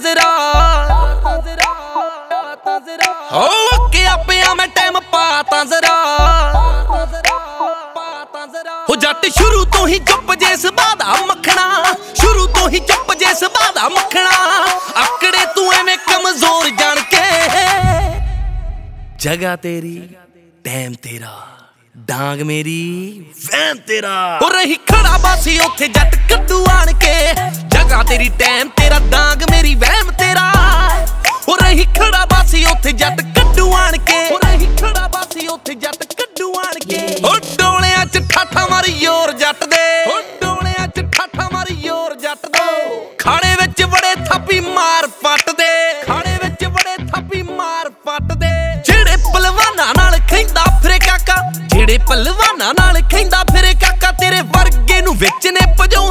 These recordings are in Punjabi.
ਜ਼ਰਾ ਹੋ ਅੱਕੇ ਆਪਿਆ ਮੈਂ ਟਾਈਮ ਪਾਤਾ ਜ਼ਰਾ ਹੋ ਜੱਟ ਸ਼ੁਰੂ ਤੋਂ ਹੀ ਚੁੱਪ ਜੇ ਸੁਭਾਅ ਦਾ ਮੱਖਣਾ। ਸ਼ੁਰੂ ਤੋਂ ਹੀ ਚੁੱਪ ਜੇ ਸੁਭਾਅ ਦਾ ਮੱਖਣਾ। ਆਕੜੇ ਤੂੰ ਐਵੇਂ ਕਮਜ਼ੋਰ ਜਾਣ ਕੇ। ਜਗਾ ਤੇਰੀ, ਟਾਈਮ ਤੇਰਾ। ਡਾਂਗ ਮੇਰੀ ਵੈਨ ਤੇਰਾ। ਉਹ ਰਹੀ ਖੜਾ ਬਾਸੀ ਉੱਥੇ ਜੱਟ ਕੱਦੂ ਆਣ ਕੇ। ਜਗਾ ਤੇਰੀ ਟਾਈਮ ਤੇਰਾ ਡਾਂਗ ਮੇਰੀ ਵਹਿਮ ਤੇਰਾ। ਉਹ ਰਹੀ ਖੜਾ ਬਾਸੀ, ਉੱਥੇ ਜੱਟ ਕੱਦੂ ਆਣ ਕੇ। ਉਹ ਰਹੀ ਖੜਾ ਬਾਸੀ, ਉੱਥੇ ਜੱਟ ਕੱਦੂ ਆਣ ਕੇ। ਉਹ ਡੋਲਿਆਂ 'ਚ ਠਾਠਾ ਮਾਰੀ ਯੋਰ ਜੱਟ ਦੇ। ਉਹ ਡੋਲਿਆਂ 'ਚ ਠਾਠਾ ਮਾਰੀ ਯੋਰ ਜੱਟ ਦੇ। ਖਾਣੇ ਵਿੱਚ ਬੜੇ ਥਾਪੀ ਮਾਰ ਪੱਟ ਦੇ। ਖਾਣੇ ਵਿੱਚ ਬੜੇ ਥਾਪੀ ਮਾਰ ਪੱਟ ਦੇ। ਜਿਹੜੇ ਪਲਵਾਨਾਂ ਨਾਲ ਖੈਂਦਾ ਫਿਰੇ ਕਾਕਾ, ਜਿਹੜੇ ਪਲਵਾਨਾਂ ਨਾਲ ਖੈਂਦਾ ਫਿਰੇ ਕਾਕਾ, ਤੇਰੇ ਵਰਗੇ ਨੂੰ ਵਿੱਚ ਨੇ ਭਜਾਉਂਦੇ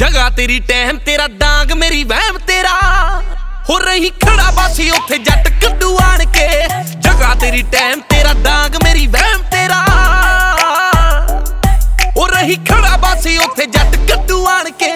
ਜਗਾ ਤੇਰੀ ਟਾਈਮ ਤੇਰਾ ਡਾਂਗ ਮੇਰੀ ਵਹਿਮ ਤੇਰਾ। ਹੋ ਰਹੀ ਖੜਾ ਬਾਸੀ ਉੱਥੇ ਜੱਟ ਕੱਡੂ ਆਣ ਕੇ। ਜਗਾ ਤੇਰੀ ਟਾਈਮ ਤੇਰਾ ਡਾਂਗ ਮੇਰੀ ਵਹਿਮ ਤੇਰਾ। ਹੋ ਰਹੀ ਖੜਾ ਬਾਸੀ ਉੱਥੇ ਜੱਟ ਕੱਡੂ ਆਣ ਕੇ।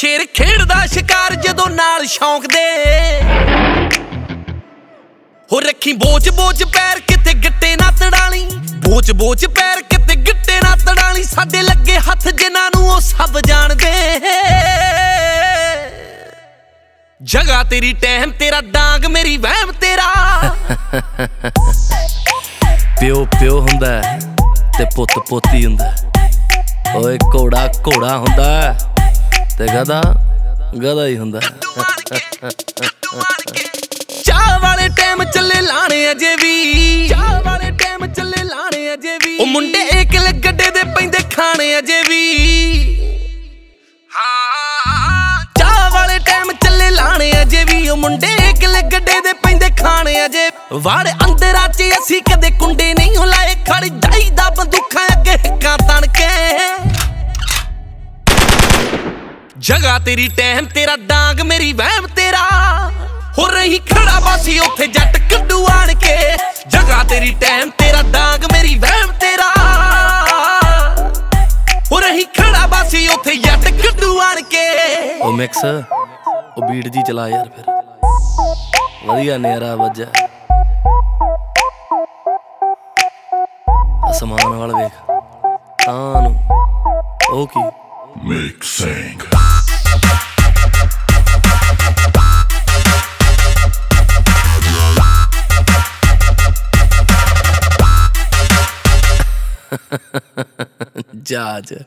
ਸ਼ੇਰ ਖੇਡਦਾ ਸ਼ਿਕਾਰ ਜਦੋਂ ਨਾਲ ਸ਼ੌਂਕ ਦੇ। ਹੋ ਰੱਖੀ ਬੋਚ ਬੋਚ ਪੈਰ ਕਿਤੇ ਗਿੱਟੇ ਨਾ ਤੜਾਲੀ। ਬੋਚ ਬੋਚ ਪੈਰ ਕਿਤੇ ਗਿੱਟੇ ਨਾ ਤੜਾਲੀ। ਸਾਡੇ ਲੱਗੇ ਹੱਥ ਜਿਨ੍ਹਾਂ ਨੂੰ ਉਹ ਸਭ ਜਾਣਦੇ। ਜਗਾ ਤੇਰੀ ਟਹਿਮ ਤੇਰਾ ਡਾਂਗ, ਮੇਰੀ ਵਹਿਮ, ਤੇਰਾ। ਪਿਓ ਪਿਓ ਹੁੰਦਾ ਤੇ ਪੁੱਤ ਪੋਤੀ ਹੁੰਦਾ ਓਏ ਘੋੜਾ ਘੋੜਾ ਹੁੰਦਾ ਤੇ ਗਧਾ ਗਧਾ ਹੀ ਹੁੰਦਾ। ਚਾਹ ਵਾਲੇ ਟਾਈਮ ਚੱਲੇ ਲਾਣੇ ਅਜੇ ਵੀ। ਚਾਹ ਵਾਲੇ ਟਾਈਮ ਚੱਲੇ ਲਾਣੇ ਅਜੇ ਵੀ। ਉਹ ਮੁੰਡੇ ਇਕਲ ਗੱਡੇ ਦੇ ਪੈਂਦੇ ਖਾਣੇ ਅਜੇ ਵੀ। ਹਾਂ ਚਾਹ ਵਾਲੇ ਟਾਈਮ ਚੱਲੇ ਲਾਣੇ ਅਜੇ ਵੀ। ਉਹ ਮੁੰਡੇ ਇਕਲ ਗੱਡੇ ਦੇ ਪੈਂਦੇ ਖਾਣੇ ਅਜੇ। ਵਾੜ ਅੰਦਰਾਂ 'ਚ ਅਸੀਂ ਕਦੇ ਕੁੰਡੇ ਨਹੀਂ ਉਹ ਲਾਏ ਖੜ ਜਾਈਦਾ ਬੰਦੂਕਾਂ ਜਗਾ ਤੇਰੀ ਟਾਈਮ ਤੇਰਾ ਡਾਂਗ ਮੇਰੀ ਵਹਿਮ ਤੇਰਾ ਹੋ ਰਹੀ ਖੜਾ ਬਾਸੀ ਉੱਥੇ ਜੱਟ ਕੱਡੂ ਆਣ ਕੇ। ਜਗਾ ਤੇਰੀ ਟਾਈਮ ਤੇਰਾ ਡਾਂਗ ਮੇਰੀ ਵਹਿਮ ਤੇਰਾ ਹੋ ਰਹੀ ਖੜਾ ਬਾਸੀ ਉੱਥੇ ਜੱਟ ਕੱਡੂ ਆਣ ਕੇ। ਉਹ ਮਿਕਸ ਉਹ ਬੀਟ ਜੀ ਚਲਾ ਯਾਰ ਫਿਰ। ਵਧੀਆ ਨੇਰਾ ਵੱਜਾ ਅਸਮਾਨ ਵਾਲ ਵੇਖ। ਤਾਂ ਨੂੰ। ਉਹ ਕੀ? Mixing. Judge.